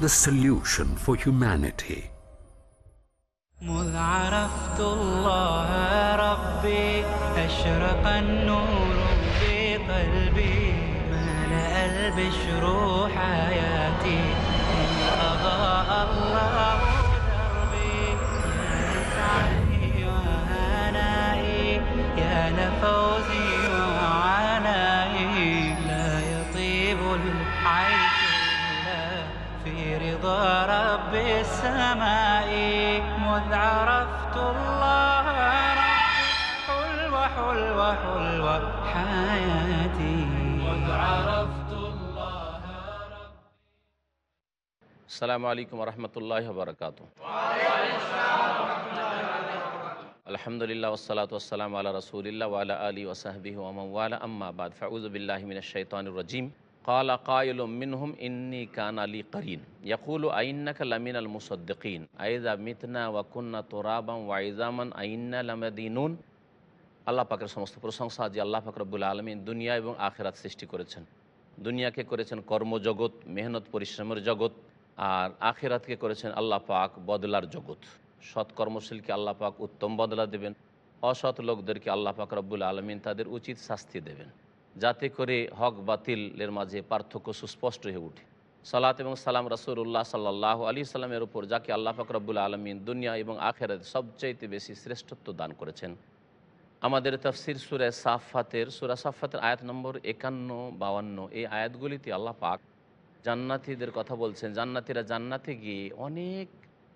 the solution for humanity. مذ عرفت الله ربي أشرق النور في قلبي ملأ البشر حياتي إن أضاء الله مذ عرفت الله ربي حلوة حلوة حلوة حياتي مذ عرفت الله আসসালামু আলাইকুম রহমতুল্লাহ বরকাত আলহামদুলিল্লাহ ওসালাত ওসালাম আল্লাহ রসুলিল্লাহ ওয়ালা আলী ওসাহবি ওয়ালা আম্মা বাদ ফাউজবিল্লাহ মিন শৈতানুর রাজিম কালা কায়ল মিনহুম ইন্নি কান আলী করিন ইয়াকুল আইন্নাকা লামিন আল মুসদ্দিকিন আইজা মিতনা ওয়াকুন্না তোরাবাম ওয়াইজামান আইন্না আল্লাহ পাকের সমস্ত প্রশংসা যে আল্লাহ পাক রব্বুল আলমী দুনিয়া এবং আখেরাত সৃষ্টি করেছেন। দুনিয়াকে করেছেন কর্মজগৎ, মেহনত, পরিশ্রমের জগৎ, আর আখেরাতকে করেছেন আল্লাহ পাক বদলার জগৎ। সৎ কর্মশীলকে আল্লাহ পাক উত্তম বদলা দেবেন। অসৎ লোকদেরকে আল্লাহ পাক রব্বুল আলমিন তাদের উচিত শাস্তি দেবেন। যাতে করে হক বাতিলের মাঝে পার্থক্য সুস্পষ্ট হয়ে উঠে সালাত এবং সালাম রসুল্লাহ সাল্লাহ আলী সাল্লামের উপর যাকে আল্লাহ পাক রব্বুল আলমিন দুনিয়া এবং আখেরাত সবচাইতে বেশি শ্রেষ্ঠত্ব দান করেছেন। আমাদের তফসির সুরে সাফাতের সুরা সাফাতের আয়াত নম্বর একান্ন বাউান্ন এই আয়াতগুলিতে আল্লাহ পাক জান্নাতিদের কথা বলছেন। জান্নাতিরা জান্নাতে গিয়ে অনেক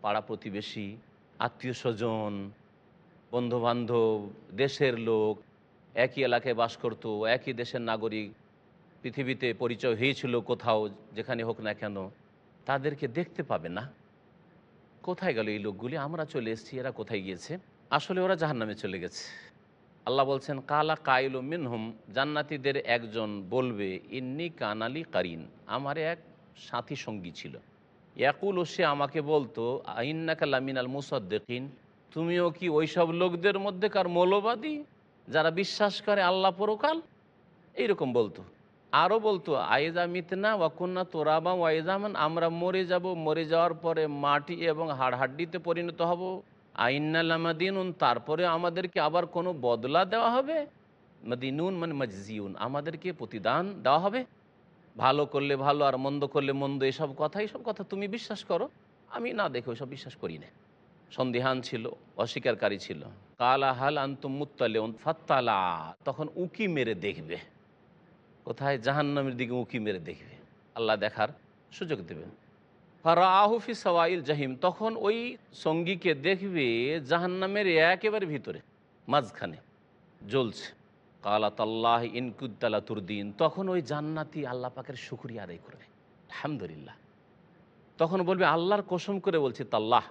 পাড়া প্রতিবেশী, আত্মীয় স্বজন, বন্ধুবান্ধব, দেশের লোক একই এলাকায় বাস করতো, একই দেশের নাগরিক, পৃথিবীতে পরিচয় হয়েছিল কোথাও, যেখানে হোক না কেন, তাদেরকে দেখতে পাবে না। কোথায় গেল এই লোকগুলি? আমরা চলে এসেছি, এরা কোথায় গিয়েছে? আসলে ওরা জাহান্নামে চলে গেছে। আল্লাহ বলছেন, কালা কাইল মিনহুম জান্নাতিদের একজন বলবে, ইন্নি কানালি কারিন আমার এক সাথী সঙ্গী ছিল। ইয়াকুল, সে আমাকে বলতো আইন্নাকা লামিনাল মুসদ্দিন তুমিও কি ওইসব লোকদের মধ্যেকার মৌলবাদী? যারা বিশ্বাস করে আল্লাহ পরকাল, এইরকম বলতো। আরও বলতো আয়েজা মিতনা ওয়াকুন্না তোরাবা ওয়াইজামান আমরা মরে যাব, মরে যাওয়ার পরে মাটি এবং হাড়হাড্ডিতে পরিণত হব। আইনাল্লামাদিনুন তারপরে আমাদেরকে আবার কোনো বদলা দেওয়া হবে? মদিনুন মানে মজজিউন, আমাদেরকে প্রতিদান দেওয়া হবে? ভালো করলে ভালো, আর মন্দ করলে মন্দ, এসব কথা এইসব কথা তুমি বিশ্বাস করো? আমি না দেখে ওইসব বিশ্বাস করি না। সন্দেহান ছিল, অস্বীকারী ছিল। কালা, হাল আন্তুম ফাত্তালা। তখন উকি মেরে দেখবে। কোথায়? জাহান্নামের দিকে উকি মেরে দেখবে। আল্লাহ দেখার সুযোগ দেবেন। ফারাহুফি সওয়াইল জাহিম। তখন ওই সঙ্গীকে দেখবে জাহান্নামের একেবারে ভিতরে, মাঝখানে জ্বলছে। কালাত আল্লাহ ইনকুদ্দালা তুরদিন। তখন ওই জান্নাতি আল্লাহ পাকের শুক্রিয়া আদায় করবে। আলহামদুলিল্লাহ। তখন বলবে, আল্লাহর কসম করে বলছি, তাল্লাহ।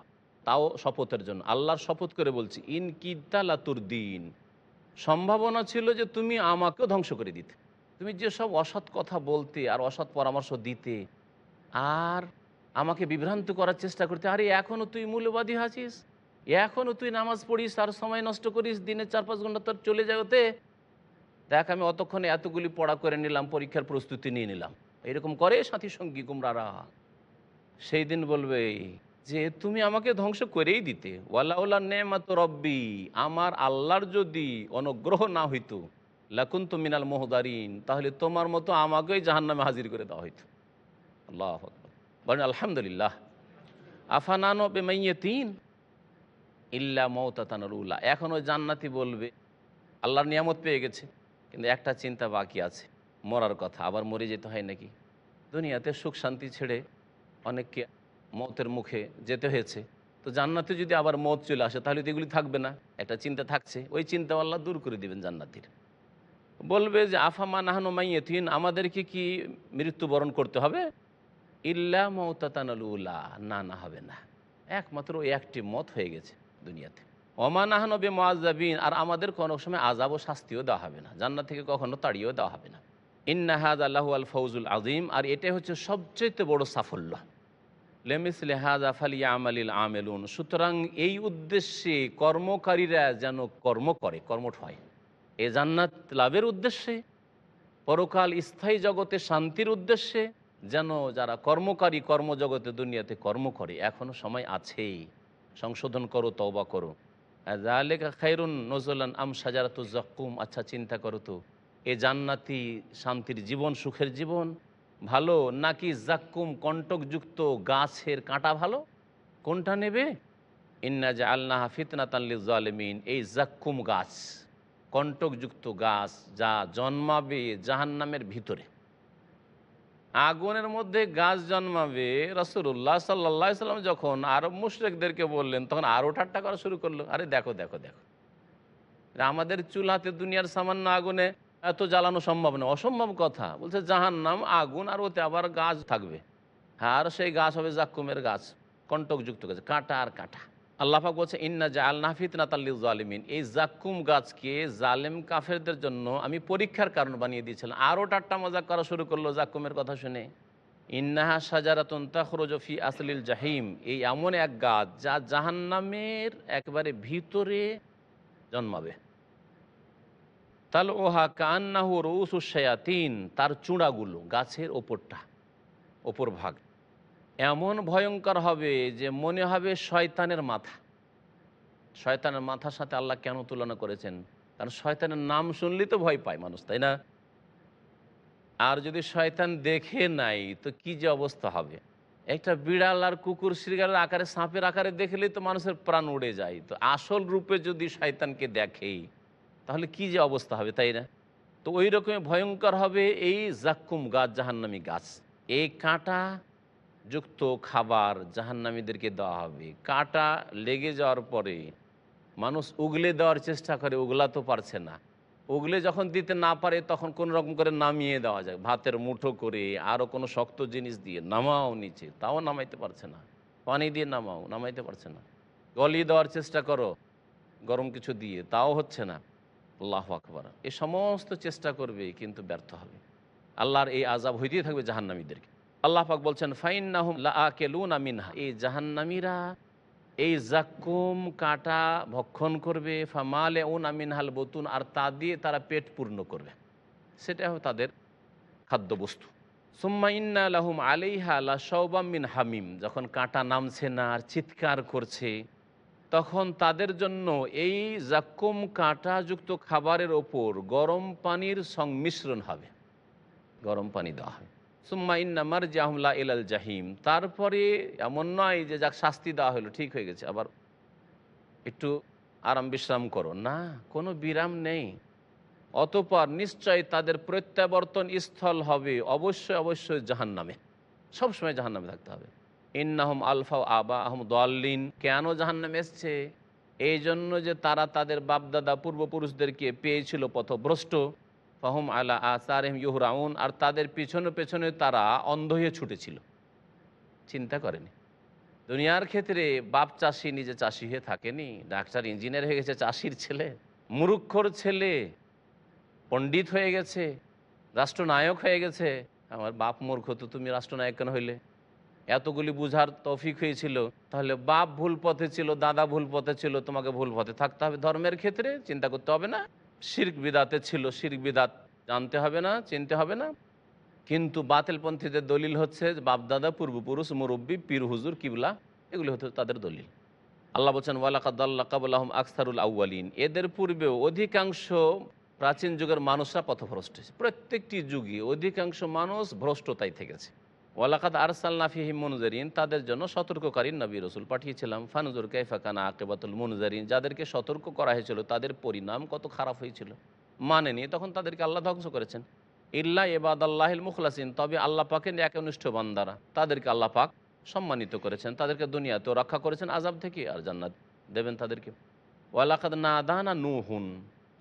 তাও শপথের জন্য। আল্লাহর শপথ করে বলছি ইনকিদ্দালা তুরদিন সম্ভাবনা ছিল যে তুমি আমাকেও ধ্বংস করে দিতে। তুমি যেসব অসৎ কথা বলতে আর অসৎ পরামর্শ দিতে আর আমাকে বিভ্রান্ত করার চেষ্টা করতে, আরে এখনও তুই মূল্যবাদী আছিস? এখনও তুই নামাজ পড়িস আর সময় নষ্ট করিস, দিনে চার পাঁচ ঘণ্টা তোর চলে যায় ওতে দেখ, আমি অতক্ষণে এতগুলি পড়া করে নিলাম, পরীক্ষার প্রস্তুতি নিয়ে নিলাম। এরকম করে সাথী সঙ্গী গুমরারা সেই দিন বলবে যে তুমি আমাকে ধ্বংস করেই দিতে। ওয়ালা ওলা নেমাত রব্বি, আমার আল্লাহর যদি অনুগ্রহ না হইতো লাকুন তো মিনাল মোহদারিন, তাহলে তোমার মতো আমাকেই জাহান্নামে হাজির করে দেওয়া হইতো। আল্লাহ বলেন, আলহামদুলিল্লাহ। আফানানো বেমাইয়ে তিন ইল্লা মৌতাতানুর উল্লাহ এখন ওই জান্নাতি বলবে, আল্লাহর নিয়ামত পেয়ে গেছে, কিন্তু একটা চিন্তা বাকি আছে, মরার কথা, আবার মরে যেতে হয় নাকি? দুনিয়াতে সুখ শান্তি ছেড়ে অনেককে মতের মুখে যেতে হয়েছে। তো জান্নাতে যদি আবার মত চলে আসে, তাহলে তো এগুলি থাকবে না। একটা চিন্তা থাকছে, ওই চিন্তা আল্লাহ দূর করে দিবেন জান্নাতির। বলবে যে, আফামা নাহানো মাইয়েতিন, আমাদেরকে কি মৃত্যুবরণ করতে হবে? ইল্লা মৌতাতানুল্লাহ না না, হবে না। একমাত্র ওই একটি মত হয়ে গেছে দুনিয়াতে। অমানাহানবে মোয়াজাবিন আর আমাদের কোনো সময় আজাব ও শাস্তিও দেওয়া হবে না। জান্নাত থেকে কখনো তাড়িয়েও দেওয়া হবে না। ইন্নাহাদ আল্লাহ আল ফৌজুল আজিম আর এটাই হচ্ছে সবচেয়ে বড় সাফল্য। লেমিস লেহাজ আফালিয়া আমালিল আমেলুন। সুতরাং এই উদ্দেশ্যে কর্মকারীরা যেন কর্ম করে, কর্মঠ হয়। এ জান্নাত লাভের উদ্দেশ্যে, পরকাল স্থায়ী জগতে শান্তির উদ্দেশ্যে যেন যারা কর্মকারী কর্মজগতে দুনিয়াতে কর্ম করে এখনও সময় আছেই। সংশোধন করো, তওবা করো। জালেকা খাইরুন নজলান আম সাজারাতু জকুম আচ্ছা চিন্তা করো তো, এ জান্নাতি শান্তির জীবন, সুখের জীবন ভালো নাকি জাক্কুম কণ্টকযুক্ত গাছের কাঁটা ভালো? কোনটা নেবে? ইন্না জা আল্লাহ ফিতনা তাল্লি জালেমিন এই জাক্কুম গাছ, কণ্টকযুক্ত গাছ যা জন্মাবে জাহান্নামের ভিতরে। আগুনের মধ্যে গাছ জন্মাবে রসুল্লাহ সাল্লা সাল্লাম যখন আরব মুশরেকদেরকে বললেন, তখন আরও ঠাট্টা করা শুরু করল। আরে দেখো দেখো দেখো। আমাদের চুলাতে দুনিয়ার সামান্য আগুনে এত জ্বালানো সম্ভব না, অসম্ভব কথা। বলছে, জাহান্নাম, আগুন আর ওতে আবার গাছ থাকবে। আর সেই গাছ হবে জাক্কুমের গাছ, কণ্টকযুক্ত গাছ, কাঁটা আর কাঁটা। আল্লাহাক বলছে, ইন্না জা আল্লাহ ফিতনা তাল্লি জালিমিন এই জাক্কুম গাছকে জালেম কাফেরদের জন্য আমি পরীক্ষার কারণ বানিয়ে দিয়েছিলাম। আরও টাট্টা মজাক করা শুরু করল জাক্কুমের কথা শুনে। ইন্নাহা সাজারাতুন তাখরজফি আসলিল জাহিম। এই এমন এক গাছ যা জাহান্নামের একবারে ভিতরে জন্মাবে। তাল ওহা কান্নাহু রৌসুসায়াতিন তার চূড়াগুলো, গাছের ওপরটা, ওপর ভাগ। এমন ভয়ঙ্কর হবে যে মনে হবে শয়তানের মাথা। শয়তানের মাথার সাথে আল্লাহ কেন তুলনা করেছেন? কারণ শয়তানের নাম শুনলেই তো ভয় পায় মানুষ, তাই না? আর যদি শয়তান দেখে নাই, তো কি যে অবস্থা হবে? একটা বিড়াল আর কুকুর শ্রীগালের আকারে, সাপের আকারে দেখলেই তো মানুষের প্রাণ উড়ে যায়। তো আসল রূপে যদি শয়তানকে দেখেই তাহলে কি যে অবস্থা হবে, তাই না? তো ওই রকমই ভয়ঙ্কর হবে এই জাক্কুম গাছ, জাহান্নামি গাছ। এই কাঁটা যুক্ত খাবার জাহান্নামীদেরকে দেওয়া হবে। কাঁটা লেগে যাওয়ার পরে মানুষ উগলে দেওয়ার চেষ্টা করে, উগলা তো পারছে না। উগলে যখন দিতে না পারে তখন কোন রকম করে নামিয়ে দেওয়া যায়। ভাতের মুঠো করে আরও কোনো শক্ত জিনিস দিয়ে নামাও নিচে, তাও নামাইতে পারছে না। পানি দিয়ে নামাও, নামাইতে পারছে না। গলিয়ে দেওয়ার চেষ্টা করো, গরম কিছু দিয়ে, তাও হচ্ছে না। আল্লাহ আকবর। এ সমস্ত চেষ্টা করবে, কিন্তু ব্যর্থ হবে। আল্লাহর এই আজাব হইতেই থাকবে জাহান্নামীদেরকে। আল্লাহ পাক বলছেন ফাইন নাহুম লাকেলুনা মিনহা। এই জাহান্নামীরা এই জাক্কুম কাটা ভক্ষণ করবে ফামালে উন আমিনহাল বতুন, আর তা দিয়ে তারা পেট পূর্ণ করবে। সেটা হবে তাদের খাদ্যবস্তু। সুম্মা ইন্না লাহুম আলাইহা লা সৌবাম মিন হামিম। যখন কাঁটা নামছে না, আর চিৎকার করছে তখন তাদের জন্য এই জাক্কুম কাঁটাযুক্ত খাবারের ওপর গরম পানির সংমিশ্রণ হবে। গরম পানি দেওয়া হবে। সুম্মা ইন্নামার জাহমলা ইলাল জাহিম। তারপরে এমন নয় যে যাক শাস্তি দেওয়া হলো, ঠিক হয়ে গেছে। আবার একটু আরাম বিশ্রাম করো। না, কোনো বিরাম নেই। অতপর নিশ্চয় তাদের প্রত্যাবর্তন স্থল হবে। অবশ্যই অবশ্যই জাহান্নামে। সবসময় জাহান্নামে থাকতে হবে। ইন্নাহম আলফা আবা আহম দলিন কেন জাহান্নামে এসছে? এই জন্য যে তারা তাদের বাপদাদা পূর্বপুরুষদেরকে পেয়েছিল পথভ্রষ্ট। ফাহুম আলা আসারহম ইহুরাউন আর তাদের পিছনে পেছনে তারা অন্ধ হয়ে ছুটেছিল। চিন্তা করেনি। দুনিয়ার ক্ষেত্রে বাপ চাষি নিজে চাষি হয়ে থাকেনি। ডাক্তার, ইঞ্জিনিয়ার হয়ে গেছে চাষির ছেলে, মুরুক্ষর ছেলে, পণ্ডিত হয়ে গেছে, রাষ্ট্রনায়ক হয়ে গেছে। আমার বাপ মূর্খ, তো তুমি রাষ্ট্রনায়ক কেন হইলে? এতগুলি বুঝার তৌফিক হয়েছিল, তাহলে বাপ ভুল পথে ছিল, দাদা ভুল পথে ছিল, তোমাকে ভুল পথে থাকতে হবে। ধর্মের ক্ষেত্রে চিন্তা করতে হবে না। শির্ক বিদাতে ছিল, শির্ক বিদাত জানতে হবে না, চিনতে হবে না। কিন্তু বাতিলপন্থীদের দলিল হচ্ছে বাপদাদা পূর্বপুরুষ, মুরব্বী, পীর, হুজুর, কিবলা, এগুলি হচ্ছে তাদের দলিল। আল্লাহ বলছেন ওয়ালাকাদ্দাল্লা কাবুল্লাহম আকসারুল আউ্বালিন এদের পূর্বেও অধিকাংশ প্রাচীন যুগের মানুষরা পথভ্রষ্ট হয়েছে। প্রত্যেকটি যুগে অধিকাংশ মানুষ ভ্রষ্টতাই থেকেছে। ওয়ালাকাদ আরসাল্লা ফিহিম মনুজারিন, তাদের জন্য সতর্ককারী নবী রসুল পাঠিয়েছিলাম। ফানুজুর কাইফাকানা আকেবাতুল মনুজারিন, যাদেরকে সতর্ক করা হয়েছিল, তাদের পরিণাম কত খারাপ হয়েছিল। মানেনি, তখন তাদেরকে আল্লাহ ধ্বংস করেছেন। ইল্লা এবাদ আল্লাহিল মুখলাসিন, তবে আল্লাহ পাকের অনুষ্ঠ বান্দারা, তাদেরকে আল্লাহ পাক সম্মানিত করেছেন। তাদেরকে দুনিয়াতেও রক্ষা করেছেন আজাব থেকে আর জান্নাত দেবেন তাদেরকে। ওয়ালাকাদ না দানা নুহুন,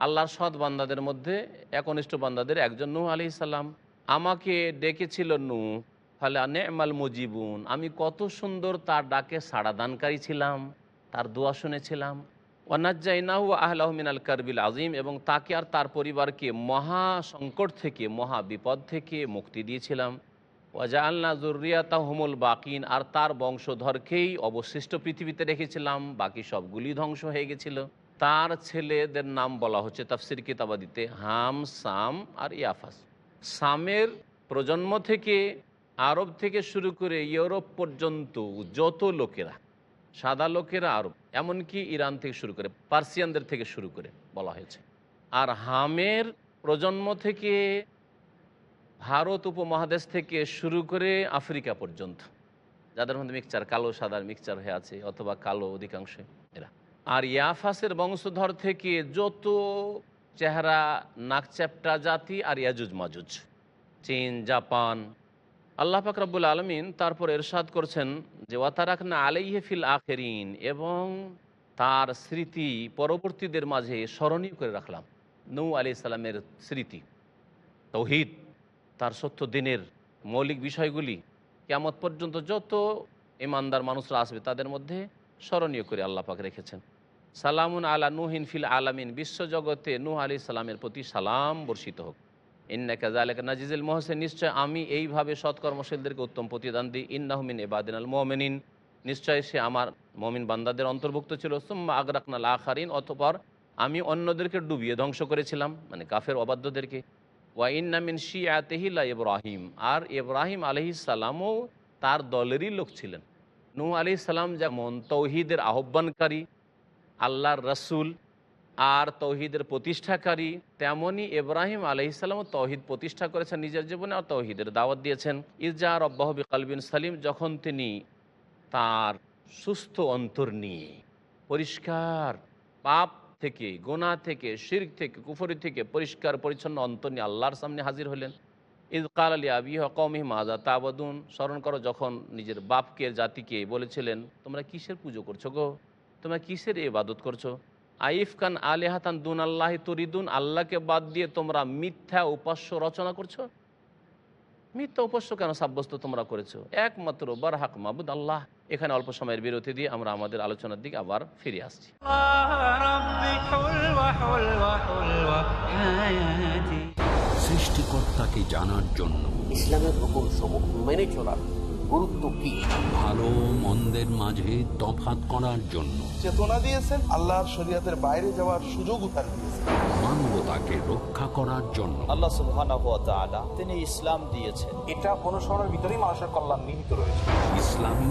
আল্লাহর সৎ বান্দাদের মধ্যে, একনিষ্ঠ বান্দাদের একজন নূহ আলি সাল্লাম আমাকে ডেকেছিল নূ ফলে নেমাল মুজিবুন। আমি কত সুন্দর তার ডাকে সাড়া দানকারী ছিলাম, তার দোয়া শুনেছিলাম। ওয়ানাজ্জাইনাহু আহলাহ মিনাল কারবিল আজিম এবং তাকে আর তার পরিবারকে মহা সংকট থেকে, মহা বিপদ থেকে মুক্তি দিয়েছিলাম। ওয়াজা আল্লাহ জুরিয়াতা হুমুল বাকিন। আর তার বংশধরকেই অবশিষ্ট পৃথিবীতে রেখেছিলাম, বাকি সবগুলি ধ্বংস হয়ে গেছিল। তার ছেলেদের নাম বলা হচ্ছে তাফসির কিতাবাদিতে হাম, সাম আর ইয়াফাস। সামের প্রজন্ম থেকে আরব থেকে শুরু করে ইউরোপ পর্যন্ত যত লোকেরা, সাদা লোকেরা আরব, এমনকি ইরান থেকে শুরু করে, পার্সিয়ানদের থেকে শুরু করে বলা হয়েছে। আর হামের প্রজন্ম থেকে, ভারত উপমহাদেশ থেকে শুরু করে আফ্রিকা পর্যন্ত, যাদের মধ্যে মিক্সচার, কালো, সাদার মিক্সচার হয়ে আছে, অথবা কালো অধিকাংশে এরা। আর ইয়াফাসের বংশধর থেকে যত চেহারা নাকচ্যাপটা জাতি আর ইয়াজুজ মাজুজ চীন, জাপান আল্লাহ পাক রব্বুল আলমিন তারপর এরশাদ করছেন যে, ওয়াতারাকনা আলাইহে ফিল আখেরিন এবং তার স্মৃতি পরবর্তীদের মাঝে স্মরণীয় করে রাখলাম। নৌ আলি সালামের স্মৃতি, তৌহিদ, তার সত্য দিনের মৌলিক বিষয়গুলি কেমত পর্যন্ত যত ইমানদার মানুষরা আসবে তাদের মধ্যে স্মরণীয় করে আল্লাহ পাক রেখেছেন। সালামুন আলা নুহিন ফিল আলামিন, বিশ্বজগতে নূহ আলি সালামের প্রতি সালাম বর্ষিত হোক। ইন্নাকা জালেকা নাজিজুল মোহসেন, নিশ্চয় আমি এইভাবে সৎকর্মশীলদেরকে উত্তম প্রতিদান দিই। ইন্নাহমিন এবাদিন আল মোমেনিন, নিশ্চয় সে আমার মমিন বান্দাদের অন্তর্ভুক্ত ছিল। সুম্মা আগরাকনাল আখারিন, অতপর আমি অন্যদেরকে ডুবিয়ে ধ্বংস করেছিলাম মানে কাফের অবাধ্যদেরকে। ওয়াইন্নামিন শি আতেহিল্লা ইব্রাহিম, আর ইব্রাহিম আলহি সালামও তার দলেরই লোক ছিলেন। নূ আলি সালাম যেমন তৌহিদের আহ্বানকারী, আল্লাহর রসুল আর তৌহিদের প্রতিষ্ঠাকারী তেমনই ইব্রাহিম আলহিসাল্লামও তৌহিদ প্রতিষ্ঠা করেছেন নিজের জীবনে আর তৌহিদের দাওয়াত দিয়েছেন। ইজা রব্বাহবি কালবিন সালিম, যখন তিনি তার সুস্থ অন্তর নিয়ে পরিষ্কার পাপ থেকে, গোনা থেকে শির থেকে, কুফরি থেকে পরিষ্কার পরিচ্ছন্ন অন্তর নিয়ে আল্লাহর সামনে হাজির হলেন। ঈদ কাল আলী আবি কৌমি মাজা তাবাদুন, স্মরণ করো যখন নিজের বাপকে, জাতিকে বলেছিলেন, তোমরা কিসের পুজো করছ গো? তোমরা কিসের ইবাদত করছ? আইফ কান আলেহাতান দুন আল্লাহ তরিদুন আল্লাহকে বাদ দিয়ে তোমরা মিথ্যা উপাস্য রচনা করছ? মিথ্যা উপাস্য কেন সাব্যস্ত তোমরা করেছ? একমাত্র বার হাক মাবুদ আল্লাহ। এখানে অল্প সময়ের বিরতি দিয়ে আমরা আমাদের আলোচনার দিকে আবার ফিরে আসছি। সৃষ্টিকর্তাকে জানার জন্য ইসলামের রকম সমূহ মেনে চলার। গুরুত্ব কি? ভালো মন্দের মাঝে তফাত করার জন্য। চেতনা দিয়েছেন আল্লাহর শরীয়তের বাইরে যাওয়ার সুযোগও তার দিয়েছেন। মানবতাকে রক্ষা করার জন্য। আল্লাহ সুবহানাহু ওয়া তাআলা তিনি ইসলাম দিয়েছেন। এটা অনুসরণের ভিতরেই মানুষের কল্যাণ নিহিত রয়েছে। ইসলামী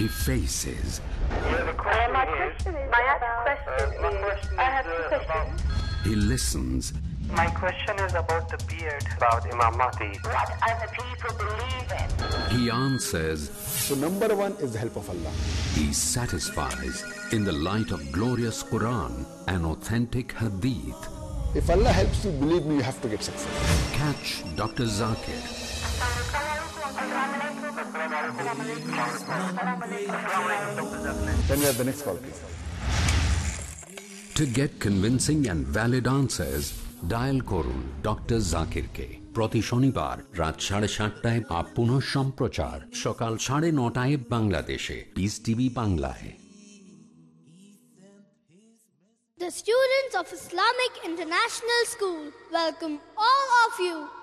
He faces, My question is, uh, my question uh, is, I have two questions. Uh, he listens, My question is about the beard, about Imam Mahdi. What other people believe in. he answers, So number one is the help of Allah. he satisfies in the light of glorious Quran and authentic Hadith. If Allah helps you, believe me, you have to get success. Catch Dr. Zakir Then we have the next call, please. To get convincing and valid answers, dial করুন doctor জাকিরকে প্রতি শনিবার রাত সাড়ে সাতটায় বা পুনঃ সম্প্রচার সকাল সাড়ে নটায় বাংলাদেশে পিস টিভি বাংলায় The students of Islamic International School welcome all of you.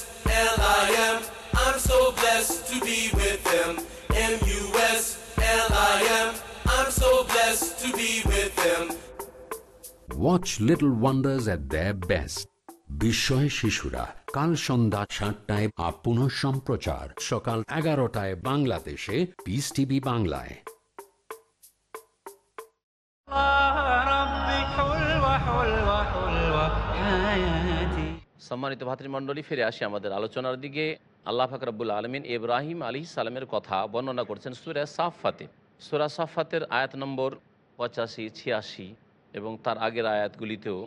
M U S L I M. I'm so blessed to be with them. M U S L I M. I'm so blessed to be with them. Watch Little Wonders at their best. বিস্ময় শিশুরা কাল সন্ধ্যা সাতটায় up পুনঃ সম্প্রচার সকাল এগারোটায় বাংলাদেশে Peace TV বাংলায় সম্মানিত ভাতৃমণ্ডলী, ফিরে আসি আমাদের আলোচনার দিকে। আল্লাহ ফাকরাবুল আলমিন ইব্রাহিম আলী সালামের কথা বর্ণনা করছেন সুরা সাফাতে সুরা সাফাতের আয়াত নম্বর পঁচাশি, ছিয়াশি এবং তার আগের আয়াতগুলিতেও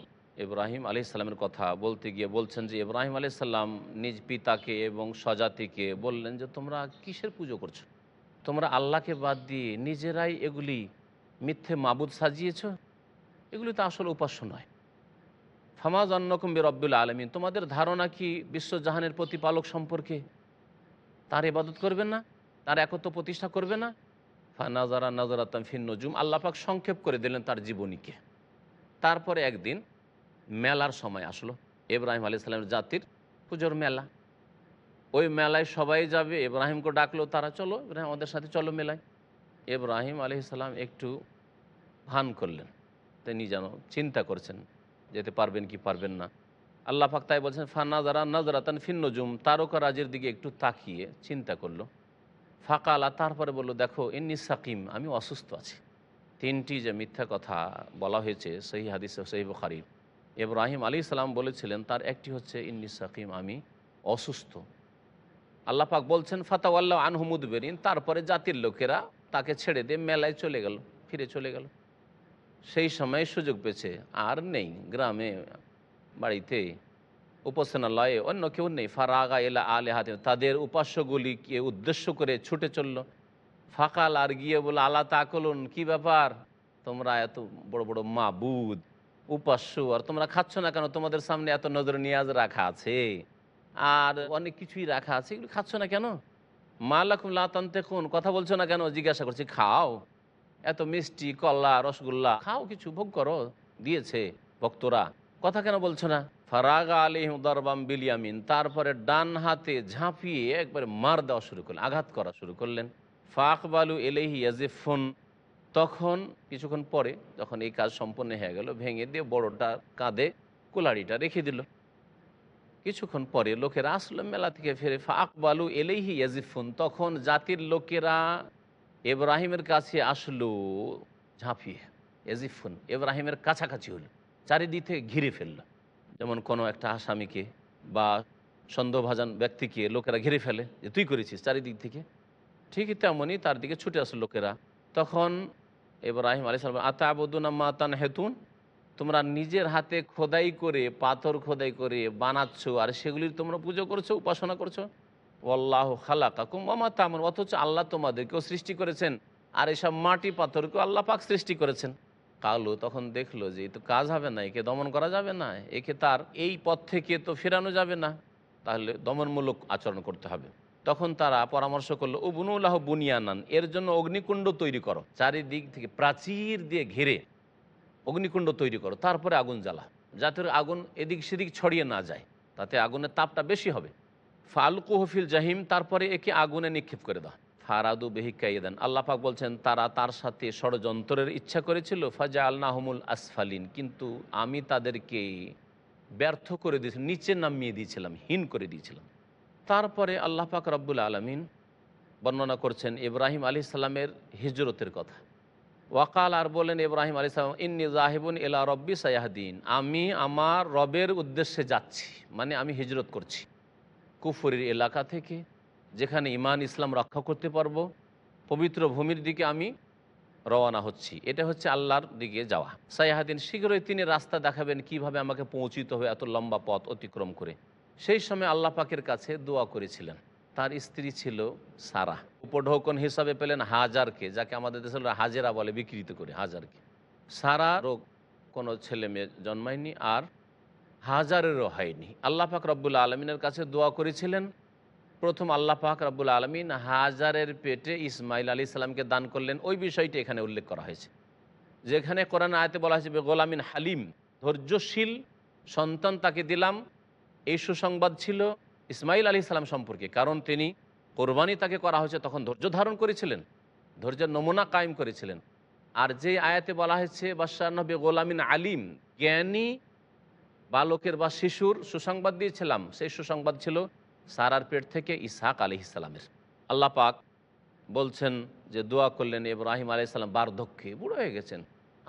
ইব্রাহিম আলী সাল্লামের কথা বলতে গিয়ে বলছেন যে, ইব্রাহিম আলী সাল্লাম নিজ পিতাকে এবং স্বজাতিকে বললেন যে, তোমরা কিসের পুজো করছ? তোমরা আল্লাহকে বাদ দিয়ে নিজেরাই এগুলি মিথ্যে মাবুদ সাজিয়েছ? এগুলি তো আসলে উপাস্য নয়। ফামাজ অন্নকুম রব্বুল আলমিন। তোমাদের ধারণা কি বিশ্বজাহানের প্রতিপালক সম্পর্কে? তার ইবাদত করবে না? তার একত্র প্রতিষ্ঠা করবে না? ফা নাজারা নাজারাতাম ফিন নজুম। আল্লাপাক সংক্ষেপ করে দিলেন তার জীবনীকে। তারপরে একদিন মেলার সময় আসলো। ইব্রাহিম আলি সাল্লামের জাতির পুজোর মেলা। ওই মেলায় সবাই যাবে। ইব্রাহিমকে ডাকলো তারা, চলো, ইব্রাহিম, আমাদের সাথে চলো মেলায়। ইব্রাহিম আলি সাল্লাম একটু ভান করলেন। তিনি যেন চিন্তা করছেন যেতে পারবেন কি পারবেন না। আল্লাহ পাক তাই বলছেন ফান্না যারা নজরাতান ফিন্নজুম তারকা রাজের দিকে একটু তাকিয়ে চিন্তা করল। ফাঁকালা, তারপরে বলল, দেখো, ইন্নি সাকিম, আমি অসুস্থ আছি। তিনটি যে মিথ্যা কথা বলা হয়েছে সেই হাদিস সেই বুখারির ইব্রাহিম আলী ইসলাম বলেছিলেন, তার একটি হচ্ছে, ইন্নি সাকিম, আমি অসুস্থ। আল্লাহ পাক বলছেন ফাতাওয়াল্লাহ আনহমুদ বেরিন তারপরে জাতির লোকেরা তাকে ছেড়ে দিয়ে মেলায় চলে গেল, ফিরে চলে গেল। সেই সময় সুযোগ পেয়েছে। আর নেই, গ্রামে, বাড়িতে, উপাসনালয়ে, অন্য কেউ নেই। ফারাগা এলা আলে হাতে তাদের উপাস্যগুলিকে উদ্দেশ্য করে ছুটে চলল। ফাঁকাল আর গিয়ে বলে আল্লাহ তাকলুন কি ব্যাপার? তোমরা এত বড় বড় মাবুদ, উপাস্য, আর তোমরা খাচ্ছ না কেন? তোমাদের সামনে এত নজর নিয়াজ রাখা আছে। আর অনেক কিছুই রাখা আছে, এগুলো খাচ্ছ না কেন? মালাকুম লাতান্তে কোন কথা বলছো না কেন? জিজ্ঞাসা করছি, খাও। এত মিষ্টি কল্লা রসগোল্লা, খাও কিছু ভোগ করো, দিয়েছে ভক্তরা। কথা কেন বলছো না? ফারাগা আলিম দরবাম বিলিয়ামিন তারপরে ডান হাতে ঝাঁপিয়ে একবারে মার দেওয়া শুরু করলেন, আঘাত করা শুরু করলেন। ফাক বালু এলেহি ইয়াজিফুন। তখন কিছুক্ষণ পরে যখন এই কাজ সম্পন্ন হয়ে গেল, ভেঙে দিয়ে বড়টা কাঁধে কুলাড়িটা রেখে দিল। কিছুক্ষণ পরে লোকেরা আসলো মেলা থেকে ফিরে ফাক বালু এলেহি ইয়াজিফুন। তখন জাতির লোকেরা এব্রাহিমের কাছে আসলো, ঝাঁপিয়ে, এজিফুন। এব্রাহিমের কাছাকাছি হলো, চারিদিক থেকে ঘিরে ফেলল। যেমন কোনো একটা আসামিকে বা সন্দেহভাজন ব্যক্তিকে লোকেরা ঘিরে ফেলে যে, তুই করেছিস? চারিদিক থেকে। ঠিকই তেমনই তার দিকে ছুটে আসলো লোকেরা। তখন এব্রাহিম আলী সালাম আতা আবুদুন মাতান হেতুন তোমরা নিজের হাতে খোদাই করে, পাথর খোদাই করে বানাচ্ছ, আর সেগুলির তোমরা পুজো করছ, উপাসনা করছ? আল্লাহ খালা কাকুম মামা তামন অথচ আল্লাহ তোমাদেরকেও সৃষ্টি করেছেন। আর এসব মাটি পাথরকেও আল্লাহ পাক সৃষ্টি করেছেন। কালু তখন দেখল যে তো কাজ হবে না, একে দমন করা যাবে না, একে তার এই পথ থেকে তো ফেরানো যাবে না। তাহলে দমনমূলক আচরণ করতে হবে। তখন তারা পরামর্শ করল উবনুল্লাহ বুনিয়ানান, এর জন্য অগ্নিকুণ্ড তৈরি করো। চারিদিক থেকে প্রাচীর দিয়ে ঘিরে অগ্নিকুণ্ড তৈরি করো। তারপরে আগুন জ্বালা, যাতে আগুন এদিক সেদিক ছড়িয়ে না যায়। তাতে আগুনের তাপটা বেশি হবে। ফালকু হফিল জাহিম, তারপরে একে আগুনে নিক্ষেপ করে দাও। ফারাদু বেহিকাইদান আল্লাহ পাক বলছেন, তারা তার সাথে ষড়যন্ত্রের ইচ্ছা করেছিল ফাজা আল্লাহমুল আসফালিন, কিন্তু আমি তাদেরকে ব্যর্থ করে দিয়েছিলাম নিচে নামিয়ে দিয়েছিলাম, হীন করে দিয়েছিলাম। তারপরে আল্লাহ পাক রব্বুল আলমিন বর্ণনা করছেন ইব্রাহিম আলী সাল্লামের হিজরতের কথা। ওয়াকাল আর বলেন ইব্রাহিম আলী সাল্লাম ইন্নি জাহিবুন এলা রব্বি সায়াহদিন। আমি আমার রবের উদ্দেশ্যে যাচ্ছি মানে আমি হিজরত করছি। কুফরির এলাকা থেকে, যেখানে ইমান ইসলাম রক্ষা করতে পারব, পবিত্র ভূমির দিকে আমি রওনা হচ্ছি। এটা হচ্ছে আল্লাহর দিকে যাওয়া। সায়াহাদিন শীঘ্রই তিনি রাস্তা দেখাবেন কীভাবে আমাকে পৌঁছিত হবে এত লম্বা পথ অতিক্রম করে। সেই সময় আল্লাহ পাকের কাছে দোয়া করেছিলেন। তার স্ত্রী ছিল সারা। উপঢৌকন হিসাবে পেলেন হাজারকে, যাকে আমাদের দেশে হাজেরা বলে, বিকৃত করে হাজারকে। সারা রোগ কোনো ছেলে মেয়ে জন্মায়নি আর হাজারেরও হয়নি। আল্লাহ পাক রব্বুল আলমিনের কাছে দোয়া করেছিলেন, প্রথম আল্লাহ পাক রব্বুল আলমিন হাজারের পেটে ইসমাইল আলী সাল্লামকে দান করলেন। ওই বিষয়টি এখানে উল্লেখ করা হয়েছে। যেখানে কোরআন আয়তে বলা হয়েছে, গোলামিন হালিম, ধৈর্যশীল সন্তান তাকে দিলাম। এই সুসংবাদ ছিল ইসমাইল আলী সাল্লাম সম্পর্কে, কারণ তিনি কোরবানি তাকে করা হয়েছে, তখন ধৈর্য ধারণ করেছিলেন, ধৈর্যের নমুনা কায়েম করেছিলেন। আর যে আয়াতে বলা হয়েছে, বাদশাহ নবী গোলামিন আলিম, জ্ঞানী বালকের বা শিশুর সুসংবাদ দিয়েছিলাম, সেই সুসংবাদ ছিল সারার পেট থেকে ইসহাক আলি ইসলামের আল্লাহ পাক বলছেন যে, দোয়া করলেন ইব্রাহিম আলাইসাল্লাম বার্ধক্যে, বুড়ো হয়ে গেছেন,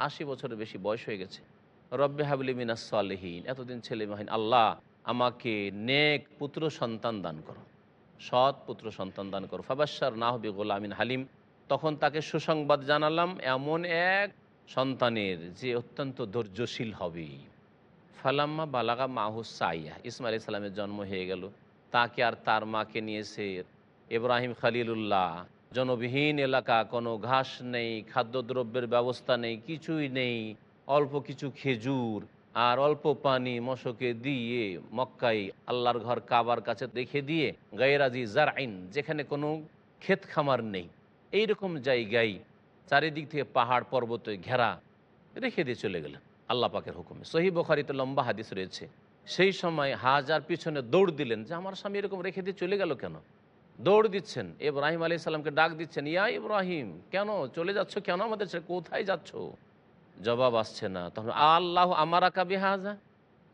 আশি বছরের বেশি বয়স হয়ে গেছে। রব্বে হাবলি মিনাসলেহীন এতদিন ছেলে মাহিন, আল্লাহ আমাকে নেক পুত্র সন্তান দান করো, সৎ পুত্র সন্তান দান করো। ফাবাসার না হবে গোলামিন হালিম। তখন তাকে সুসংবাদ জানালাম, এমন এক সন্তানের যে অত্যন্ত ধৈর্যশীল হবে ফালাম্মা বালাগা মাহুস সাইয়া, ইসমাইল ইসলামের জন্ম হয়ে গেল। তাকে আর তার মাকে নিয়ে সে ইব্রাহিম খালিলুল্লাহ, জনবিহীন এলাকা, কোনো ঘাস নেই, খাদ্যদ্রব্যের ব্যবস্থা নেই, কিছুই নেই, অল্প কিছু খেজুর আর অল্প পানি মশকে দিয়ে মক্কাই আল্লাহর ঘর কাবার কাছে রেখে দিয়ে গায়েরাজি জারাইন যেখানে কোনো ক্ষেত খামার নেই। এইরকম জায়গায় চারিদিক থেকে পাহাড় পর্বতে ঘেরা রেখে দিয়ে চলে গেলেন। আল্লাহ পাকের হুকুমে। সহি বখারিতে লম্বা হাদিস রয়েছে। সেই সময় হাজার পিছনে দৌড় দিলেন যে, আমার স্বামী এরকম রেখে দিয়ে চলে গেল কেন? দৌড় দিচ্ছেন। ইব্রাহিম আলি সাল্লামকে ডাক দিচ্ছেন, ইয়া ইব্রাহিম, কেন? চলে যাচ্ছ কেন আমাদের ছেড়ে? কোথায় যাচ্ছ? জবাব আসছে না। তখন, আল্লাহ আমার আকা বিহাজা।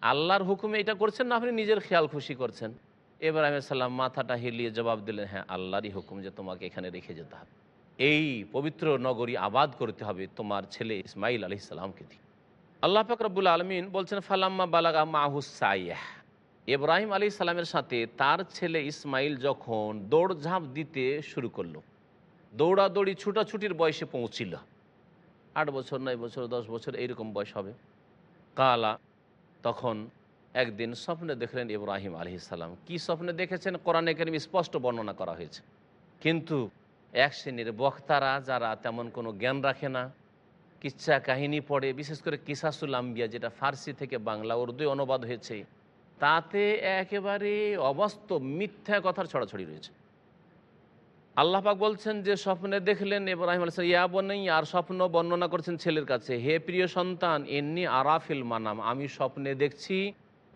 আল্লাহর হুকুমে এটা করছেন না, আপনি নিজের খেয়াল খুশি করছেন। ইব্রাহিম সাল্লাম মাথাটা হিলিয়ে জবাব দিলেন হ্যাঁ আল্লাহরই হুকুম যে তোমাকে এখানে রেখে যেতে হবে। এই পবিত্র নগরী আবাদ করতে হবে তোমার ছেলে ইসমাইল আলি সাল্লামকে দিয়ে। আল্লাহ ফাকরাবুল আলমিন বলছেন, ফালাম্মা বালাগা মাহুস সাইয়াহ। ইব্রাহিম আলী সালামের সাথে তার ছেলে ইসমাইল যখন দৌড়ঝাঁপ দিতে শুরু করল, দৌড়াদৌড়ি ছুটাছুটির বয়সে পৌঁছিল। আট বছর, নয় বছর, দশ বছর এইরকম বয়স হবে। কালা তখন একদিন স্বপ্নে দেখলেন ইব্রাহিম আলি সালাম। কী স্বপ্নে দেখেছেন? কোরআনে কেন স্পষ্ট বর্ণনা করা হয়েছে। কিন্তু এক শ্রেণির বক্তারা, যারা তেমন কোনো জ্ঞান রাখে না কিচ্ছা কাহিনী পড়ে, বিশেষ করে কিসাসুল আম্বিয়া, যেটা ফার্সি থেকে বাংলা উর্দু অনুবাদ হয়েছে, তাতে একেবারে অবাস্তব মিথ্যা কথার ছড়াছড়ি রয়েছে। আল্লাহ পাক বলছেন যে, স্বপ্নে দেখলেন ইব্রাহিম ইয়া বনেই, আর স্বপ্ন বর্ণনা করছেন ছেলের কাছে, হে প্রিয় সন্তান এমনি আরাফিল মানাম, আমি স্বপ্নে দেখছি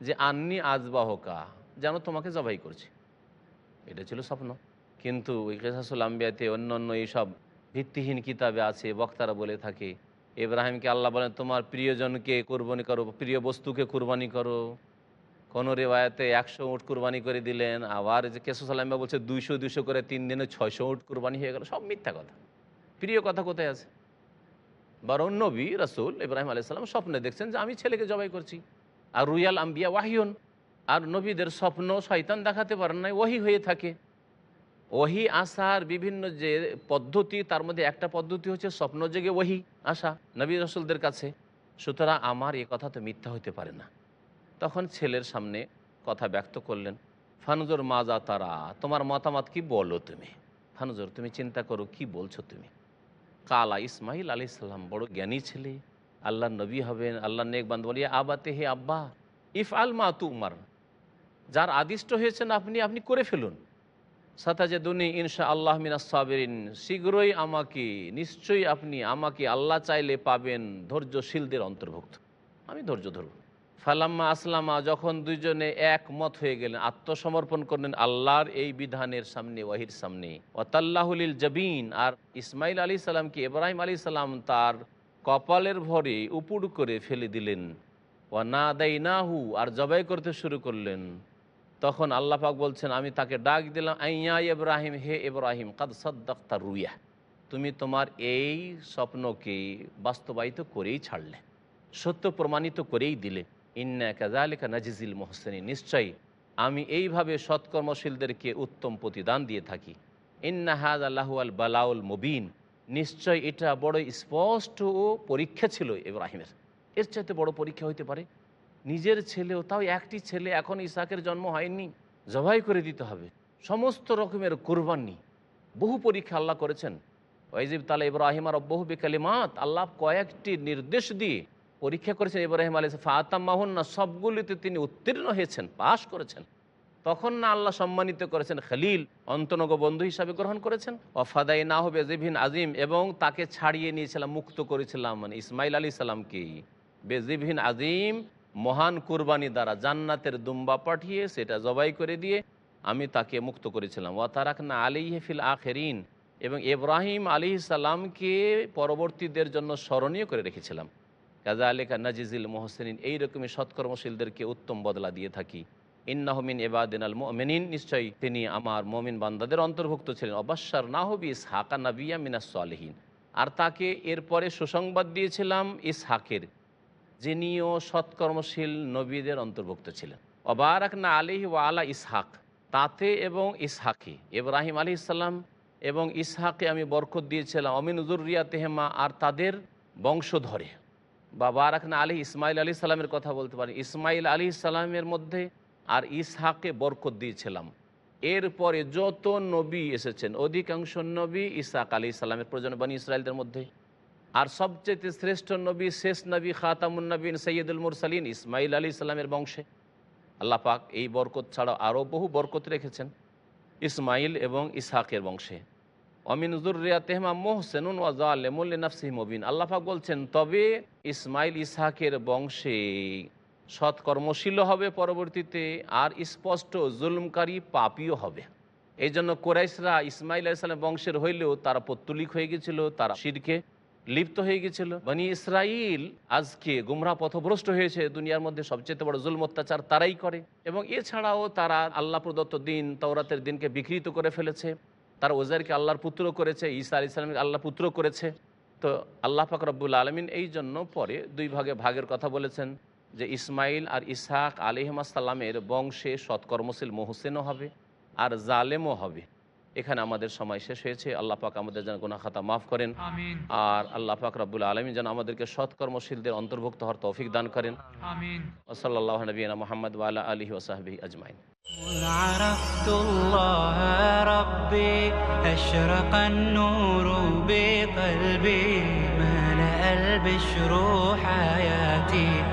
যে, আন্নি আজবাহকা, যেন তোমাকে জবাই করছি। এটা ছিল স্বপ্ন। কিন্তু ওই কেসাসুল আম্বিয়াতে অন্য অন্য এইসব ভিত্তিহীন কিতাবে আছে, বক্তারা বলে থাকে ইব্রাহিমকে আল্লাহ বলেন, তোমার প্রিয়জনকে কোরবানি করো, প্রিয় বস্তুকে কোরবানি করো। কোনো রেওয়ায়তে একশো উট কুরবানি করে দিলেন, আবার যে কেসু সালাম্বা বলছে, দুইশো দুইশো করে তিন দিনে ছয়শো উট কুরবানি হয়ে গেল। সব মিথ্যা কথা। প্রিয় কথা কোথায় আছে? বরং নবী রসুল ইব্রাহিম আলাইসাল্লাম স্বপ্নে দেখছেন যে আমি ছেলেকে জবাই করছি। আর রুয়াল আম্বিয়া ওয়াহিয়ন আর নবীদের স্বপ্ন শয়তান দেখাতে পারেন নাই ওহি হয়ে থাকে। ওহি আসার বিভিন্ন যে পদ্ধতি, তার মধ্যে একটা পদ্ধতি হচ্ছে স্বপ্ন জেগে ওহি আসা নবী রসুলদের কাছে। সুতরাং আমার এ কথা তো মিথ্যা হতে পারে না। তখন ছেলের সামনে কথা ব্যক্ত করলেন, ফানুজোর মাজা তারা, তোমার মতামত কি বলো তুমি? ফানুজোর, তুমি চিন্তা করো, কি বলছো তুমি? কালা ইসমাইল আলি সাল্লাম বড় জ্ঞানী ছেলে। আল্লাহ নবী হবেন আল্লাহ নেক বান্ধব বলিয়া আবাতে হে আব্বা ইফ আল মা তু উমার যার আদিষ্ট হয়েছেন আপনি আপনি করে ফেলুন। সাতাজে দুনি ইনশা আল্লাহ মিনা সাবেরিন। শীঘ্রই আমাকে, নিশ্চয়ই আপনি আমাকে আল্লাহ চাইলে পাবেন ধৈর্যশীলদের অন্তর্ভুক্ত। আমি ধৈর্য ধরব। ফালাম্মা আসলামা, যখন দুইজনে একমত হয়ে গেলেন, আত্মসমর্পণ করলেন আল্লাহর এই বিধানের সামনে, ওয়াহির সামনে। ওতাল্লাহুলিল জবিন, আর ইসমাইল আলী সালামকে ইব্রাহিম আলী সালাম তার কপালের ভরে উপুড় করে ফেলে দিলেন। ও না দেয় নাহু আর জবাই করতে শুরু করলেন। তখন আল্লাহ পাক বলছেন, আমি তাকে ডাক দিলাম আইয়া ইব্রাহিম, হে ইব্রাহিম, কাদ সদ্দাক্তা রুইয়া, তুমি তোমার এই স্বপ্নকে বাস্তবায়িত করেই ছাড়লে, সত্য প্রমাণিত করেই দিলে। ইন্না কাজালিকা নাজিজিল মোহসেনী নিশ্চয়ই আমি এইভাবে সৎকর্মশীলদেরকে উত্তম প্রতিদান দিয়ে থাকি। ইন্না হাজ আল্লাহ আল বালাউল মুবিন নিশ্চয় এটা বড় স্পষ্ট ও পরীক্ষা ছিল ইব্রাহিমের। এর চাইতে বড় পরীক্ষা হইতে পারে? নিজের ছেলেও, তাও একটি ছেলে এখন ইসাকের জন্ম হয়নি। জবাই করে দিতে হবে। সমস্ত রকমের কোরবানি। বহু পরীক্ষা আল্লাহ করেছেন। ওয়াইজিব তালা ইব্রাহিম আর বহু বেকালিমাত, আল্লাহ কয়েকটি নির্দেশ দিয়ে পরীক্ষা করেছেন ইব্রাহিম আলী মাহুন্না সবগুলিতে তিনি উত্তীর্ণ হয়েছেন, পাশ করেছেন। তখন না আল্লাহ সম্মানিত করেছেন, খালিল অন্তনগ বন্ধু হিসাবে গ্রহণ করেছেন। অফাদাই না হবে জেভিন আজিম, এবং তাকে ছাড়িয়ে নিয়েছিলাম, মুক্ত করেছিলাম মানে ইসমাইল আলী সালামকে বেজিভিন আজিম মহান কুরবানি দ্বারা জান্নাতের দুম্বা পাঠিয়ে সেটা জবাই করে দিয়ে আমি তাকে মুক্ত করেছিলাম। ওয়া তারাকনা আলী ফিল আখেরিন। এবং ইব্রাহিম আলী সালামকে পরবর্তীদের জন্য স্মরণীয় করে রেখেছিলাম। কাজা আলিকা নাজিজুল মোহসেনিন এইরকমই সৎকর্মশীলদেরকে উত্তম বদলা দিয়ে থাকি। ইন্নাহমিন এবাদিন আল মোমিনিন, নিশ্চয়ই তিনি আমার মমিন বান্দাদের অন্তর্ভুক্ত ছিলেন। অবাসার না হবি ইসহাকা নাবিয়া মিনাস আর তাকে এরপরে সুসংবাদ দিয়েছিলাম ইসহাকের। যিনিও সৎকর্মশীল নবীদের অন্তর্ভুক্ত ছিলেন। অবারাক না আলিহি ওয়া আলা ইসহাক, তাতে এবং ইসহাকে ইব্রাহিম আলী ইসলাম এবং ইসহাকে আমি বরকত দিয়েছিলাম, অমিন উজুরিয়া তেহেমা আর তাদের বংশধরে। বা বারাকনা আলী ইসমাইল আলী সালামের কথা বলতে পারি, ইসমাইল আলী সালামের মধ্যে আর ইসহাকে বরকত দিয়েছিলাম। এরপরে যত নবী এসেছেন, অধিকাংশ নবী ইসাক আলী ইসলামের প্রয়োজন বানী ইসরায়েলদের মধ্যে। আর সবচেয়ে শ্রেষ্ঠ নবী, শেষ নবী খাতামুন নবীন সৈয়দুল মুরসালিন ইসমাইল আলী ইসলামের বংশে। আল্লাহ পাক এই বরকত ছাড়াও আরও বহু বরকত রেখেছেন ইসমাইল এবং ইসহাকের বংশে। অমিনজুর রিয়া তেহমা মোহসেনুন নফসি মবিন। আল্লাহাক বলছেন, তবে ইসমাইল ইসহাকের বংশে সৎকর্মশীল হবে পরবর্তীতে আর স্পষ্ট জুলুমকারী পাপিও হবে। এই জন্য কোরাইশরা ইসমাইল আলাইসালাম বংশের হইলেও তারা পত্তলিক হয়ে গেছিল, তারা শিরকে লিপ্ত হয়ে গেছিল। বানি ইসরাইল আজকে গুমরা পথভ্রষ্ট হয়েছে, দুনিয়ার মধ্যে সবচেয়ে বড় জুলম অত্যাচার তারাই করে। এবং এছাড়াও তারা আল্লাহ প্রদত্ত দিন, তওরাতের দিনকে বিকৃত করে ফেলেছে। তারা ওজারকে আল্লাহর পুত্র করেছে, ঈসা আলি ইসলামকে আল্লাহ পুত্র করেছে। তো আল্লাহ পাক রব্বুল আলমিন এই জন্য পরে দুই ভাগে ভাগের কথা বলেছেন যে ইসমাইল আর ইসহাক আলিহমাসাল্লামের বংশে সৎকর্মশীল মোহসেনও হবে আর জালেমও হবে। এখানে আমাদের সময় শেষ হয়েছে আল্লাহ পাক আমাদের যেন গোনা খাতা মাফ করেন আর আল্লাহ পাক রব্বুল আলমী যেন আমাদেরকে সৎকর্মশীলদের অন্তর্ভুক্ত হওয়ার তৌফিক দান করেন ওসল্লাহ নবীনা মোহাম্মদ ওয়ালা আলহি ওসাহবি আজমাইন عرفت الله ربي أشرق النور بقلبي ملأ البشر حياتي مذ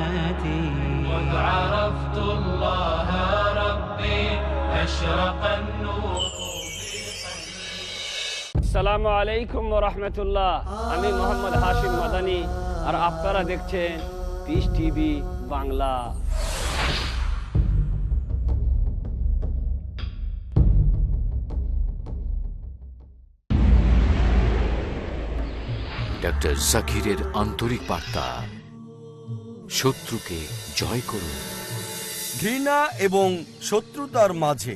সালামু আলাইকুম রহমতুল্লাহ। আমি মোহাম্মদ হাশিম মাদানি আর আপনারা দেখছেন পিস টিভি বাংলা। ডক্টর জাকিরের আন্তরিক বার্তা। শত্রুকে জয় করুন। ঘৃণা এবং শত্রুতার মাঝে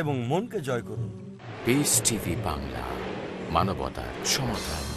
এবং মনকে জয় করুন। টিভি বাংলা মানবতার সমাধান।